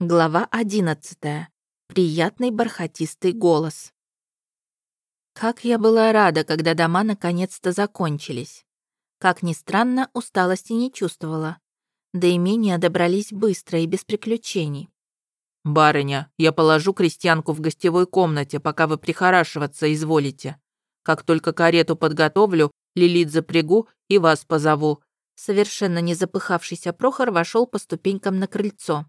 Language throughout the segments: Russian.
Глава одиннадцатая. Приятный бархатистый голос. Как я была рада, когда дома наконец-то закончились. Как ни странно, усталости не чувствовала. До имения добрались быстро и без приключений. «Барыня, я положу крестьянку в гостевой комнате, пока вы прихорашиваться изволите. Как только карету подготовлю, Лилит запрягу и вас позову». Совершенно не запыхавшийся Прохор вошел по ступенькам на крыльцо.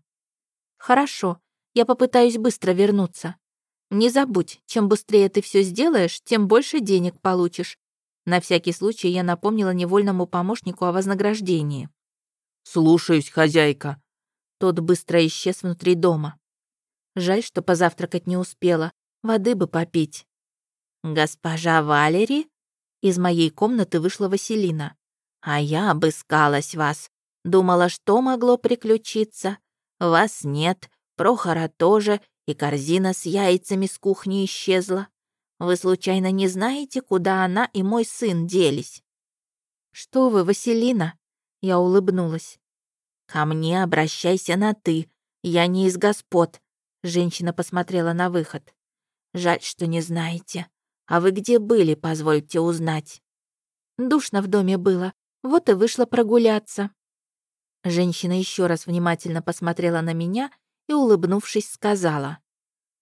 «Хорошо, я попытаюсь быстро вернуться. Не забудь, чем быстрее ты все сделаешь, тем больше денег получишь». На всякий случай я напомнила невольному помощнику о вознаграждении. «Слушаюсь, хозяйка». Тот быстро исчез внутри дома. Жаль, что позавтракать не успела. Воды бы попить. «Госпожа Валери?» Из моей комнаты вышла Василина. «А я обыскалась вас. Думала, что могло приключиться. Вас нет, Прохора тоже, и корзина с яйцами с кухни исчезла. Вы случайно не знаете, куда она и мой сын делись?» «Что вы, Василина?» Я улыбнулась. «Ко мне обращайся на «ты». Я не из господ», — женщина посмотрела на выход. «Жаль, что не знаете. А вы где были, позвольте узнать?» «Душно в доме было, вот и вышла прогуляться». Женщина еще раз внимательно посмотрела на меня и, улыбнувшись, сказала.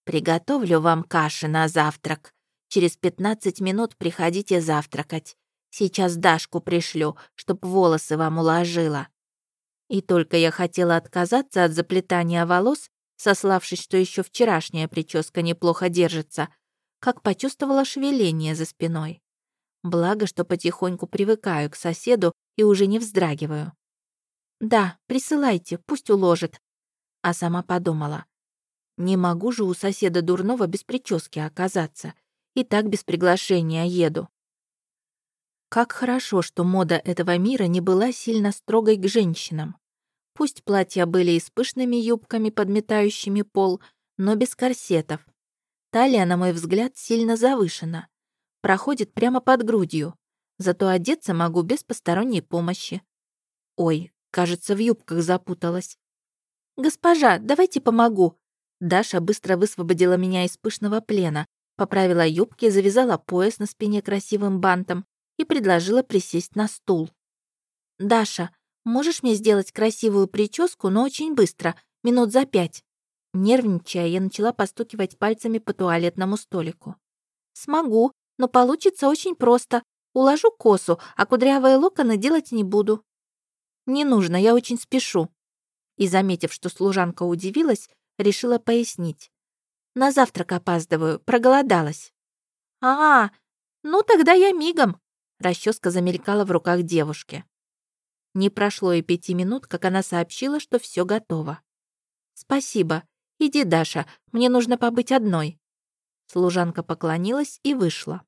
«Приготовлю вам каши на завтрак. Через пятнадцать минут приходите завтракать. Сейчас Дашку пришлю, чтоб волосы вам уложила». И только я хотела отказаться от заплетания волос, сославшись, что еще вчерашняя прическа неплохо держится, как почувствовала шевеление за спиной. Благо, что потихоньку привыкаю к соседу и уже не вздрагиваю. «Да, присылайте, пусть уложит». А сама подумала. Не могу же у соседа дурного без прически оказаться. И так без приглашения еду. Как хорошо, что мода этого мира не была сильно строгой к женщинам. Пусть платья были и с пышными юбками, подметающими пол, но без корсетов. Талия, на мой взгляд, сильно завышена. Проходит прямо под грудью. Зато одеться могу без посторонней помощи. Ой, Кажется, в юбках запуталась. «Госпожа, давайте помогу». Даша быстро высвободила меня из пышного плена, поправила юбки, завязала пояс на спине красивым бантом и предложила присесть на стул. «Даша, можешь мне сделать красивую прическу, но очень быстро, минут за пять?» Нервничая, я начала постукивать пальцами по туалетному столику. «Смогу, но получится очень просто. Уложу косу, а кудрявые локоны делать не буду». «Не нужно, я очень спешу». И, заметив, что служанка удивилась, решила пояснить. «На завтрак опаздываю, проголодалась». «А, ну тогда я мигом», — расческа замелькала в руках девушки. Не прошло и пяти минут, как она сообщила, что все готово. «Спасибо. Иди, Даша, мне нужно побыть одной». Служанка поклонилась и вышла.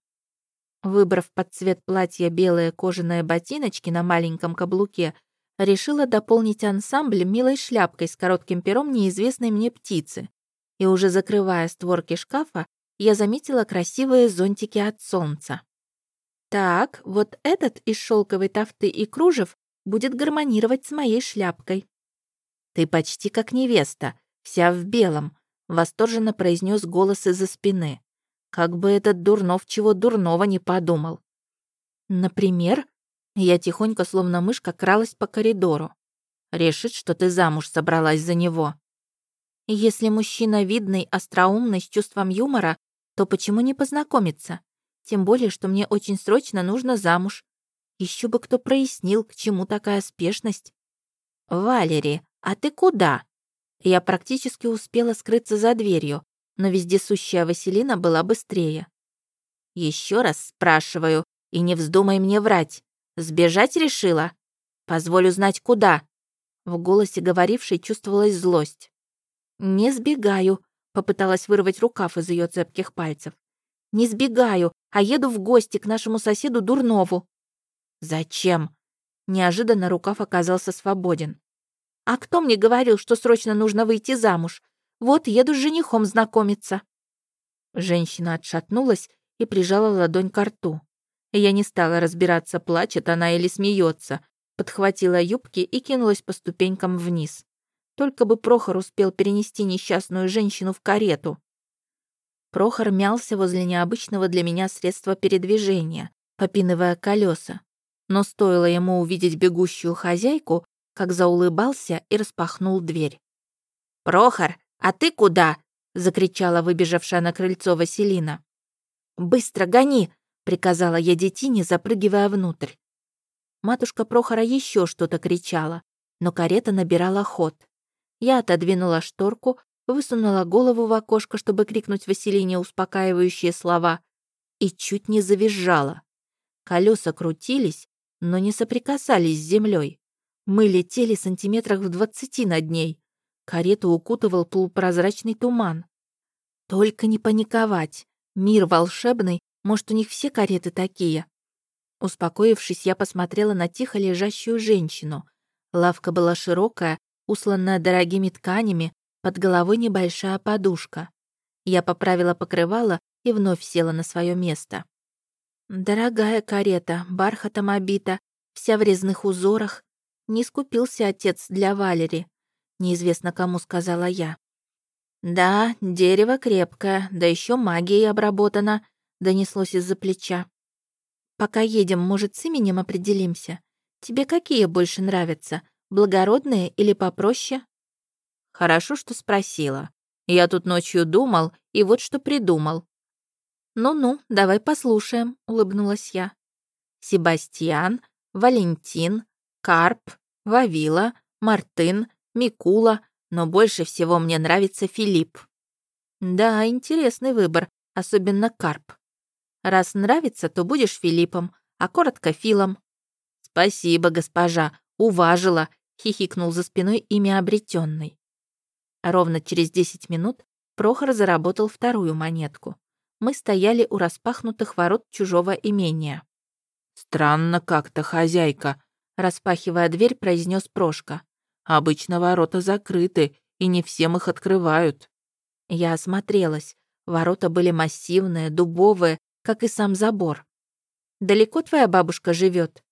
Выбрав под цвет платья белые кожаные ботиночки на маленьком каблуке решила дополнить ансамбль милой шляпкой с коротким пером неизвестной мне птицы. И уже закрывая створки шкафа, я заметила красивые зонтики от солнца. Так, вот этот из шелковой тафты и кружев будет гармонировать с моей шляпкой. «Ты почти как невеста, вся в белом», — восторженно произнес голос из-за спины. Как бы этот Дурнов чего дурного не подумал. «Например?» Я тихонько, словно мышка, кралась по коридору. Решит, что ты замуж собралась за него. Если мужчина видный, остроумный, с чувством юмора, то почему не познакомиться? Тем более, что мне очень срочно нужно замуж. Еще бы кто прояснил, к чему такая спешность. «Валери, а ты куда?» Я практически успела скрыться за дверью, но вездесущая Василина была быстрее. Еще раз спрашиваю, и не вздумай мне врать. Сбежать решила? Позволю знать, куда». В голосе говорившей чувствовалась злость. «Не сбегаю», — попыталась вырвать рукав из ее цепких пальцев. «Не сбегаю, а еду в гости к нашему соседу Дурнову». «Зачем?» Неожиданно рукав оказался свободен. «А кто мне говорил, что срочно нужно выйти замуж? Вот еду с женихом знакомиться». Женщина отшатнулась и прижала ладонь к рту. Я не стала разбираться, плачет она или смеется, подхватила юбки и кинулась по ступенькам вниз. Только бы Прохор успел перенести несчастную женщину в карету. Прохор мялся возле необычного для меня средства передвижения, попинывая колеса. Но стоило ему увидеть бегущую хозяйку, как заулыбался и распахнул дверь. «Прохор, а ты куда?» — закричала выбежавшая на крыльцо Василина. «Быстро гони!» — приказала я детине, запрыгивая внутрь. Матушка Прохора еще что-то кричала, но карета набирала ход. Я отодвинула шторку, высунула голову в окошко, чтобы крикнуть Василине успокаивающие слова, и чуть не завизжала. Колеса крутились, но не соприкасались с землей. Мы летели сантиметрах в двадцати над ней. Карету укутывал полупрозрачный туман. Только не паниковать. Мир волшебный, может, у них все кареты такие. Успокоившись, я посмотрела на тихо лежащую женщину. Лавка была широкая, усланная дорогими тканями, под головой небольшая подушка. Я поправила покрывало и вновь села на свое место. Дорогая карета, бархатом обита, вся в резных узорах. Не скупился отец для Валери. Неизвестно кому сказала я. Да, дерево крепкое, да еще магией обработано, донеслось из-за плеча. Пока едем, может, с именем определимся? Тебе какие больше нравятся, благородные или попроще?» «Хорошо, что спросила. Я тут ночью думал, и вот что придумал». «Ну-ну, давай послушаем», — улыбнулась я. «Себастьян, Валентин, Карп, Вавила, Мартын, Микула, но больше всего мне нравится Филипп». «Да, интересный выбор, особенно Карп. Раз нравится, то будешь Филиппом, а коротко Филом». «Спасибо, госпожа, уважила», — хихикнул за спиной имя обретенной. Ровно через десять минут Прохор заработал вторую монетку. Мы стояли у распахнутых ворот чужого имения. «Странно как-то, хозяйка», — распахивая дверь, произнес Прошка. «Обычно ворота закрыты, и не всем их открывают». Я осмотрелась. Ворота были массивные, дубовые, как и сам забор. Далеко твоя бабушка живет?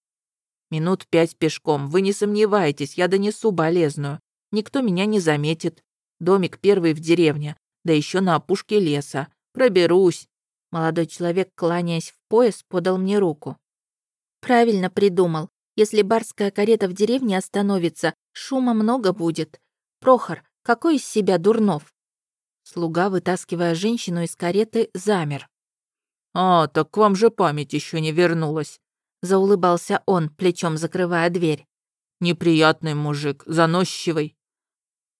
Минут пять пешком, вы не сомневайтесь, я донесу болезную. Никто меня не заметит. Домик первый в деревне, да еще на опушке леса. Проберусь. Молодой человек, кланяясь в пояс, подал мне руку. Правильно придумал. Если барская карета в деревне остановится, шума много будет. Прохор, какой из себя Дурнов? Слуга, вытаскивая женщину из кареты, замер. «А, так к вам же память еще не вернулась», — заулыбался он, плечом закрывая дверь. «Неприятный мужик, заносчивый».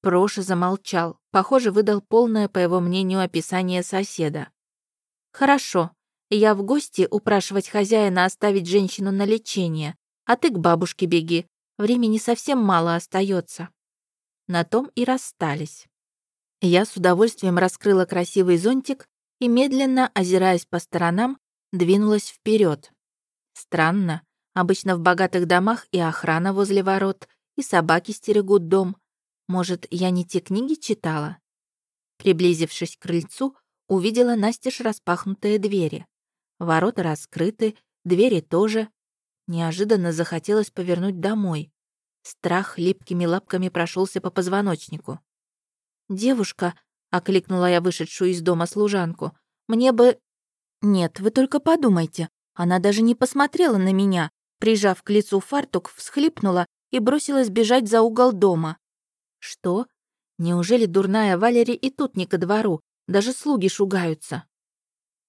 Проша замолчал, похоже, выдал полное, по его мнению, описание соседа. «Хорошо, я в гости упрашивать хозяина оставить женщину на лечение, а ты к бабушке беги, времени совсем мало остается. На том и расстались. Я с удовольствием раскрыла красивый зонтик и, медленно, озираясь по сторонам, двинулась вперед. Странно, обычно в богатых домах и охрана возле ворот, и собаки стерегут дом. Может, я не те книги читала? Приблизившись к крыльцу, увидела настежь распахнутые двери. Ворота раскрыты, двери тоже. Неожиданно захотелось повернуть домой. Страх липкими лапками прошелся по позвоночнику. «Девушка, окликнула я вышедшую из дома служанку. Мне бы... Нет, вы только подумайте. Она даже не посмотрела на меня, прижав к лицу фартук, всхлипнула и бросилась бежать за угол дома. Что? Неужели дурная Валери и тут не ко двору? Даже слуги шугаются.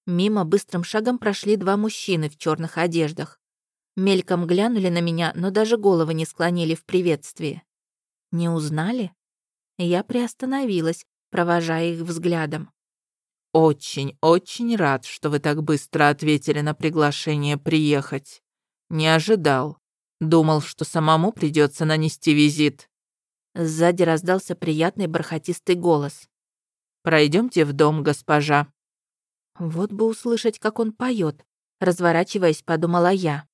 Мимо быстрым шагом прошли два мужчины в черных одеждах. Мельком глянули на меня, но даже головы не склонили в приветствии. Не узнали? Я приостановилась, провожая их взглядом. «Очень, очень рад, что вы так быстро ответили на приглашение приехать. Не ожидал. Думал, что самому придется нанести визит». Сзади раздался приятный бархатистый голос. Пройдемте в дом, госпожа». Вот бы услышать, как он поет. Разворачиваясь, подумала я.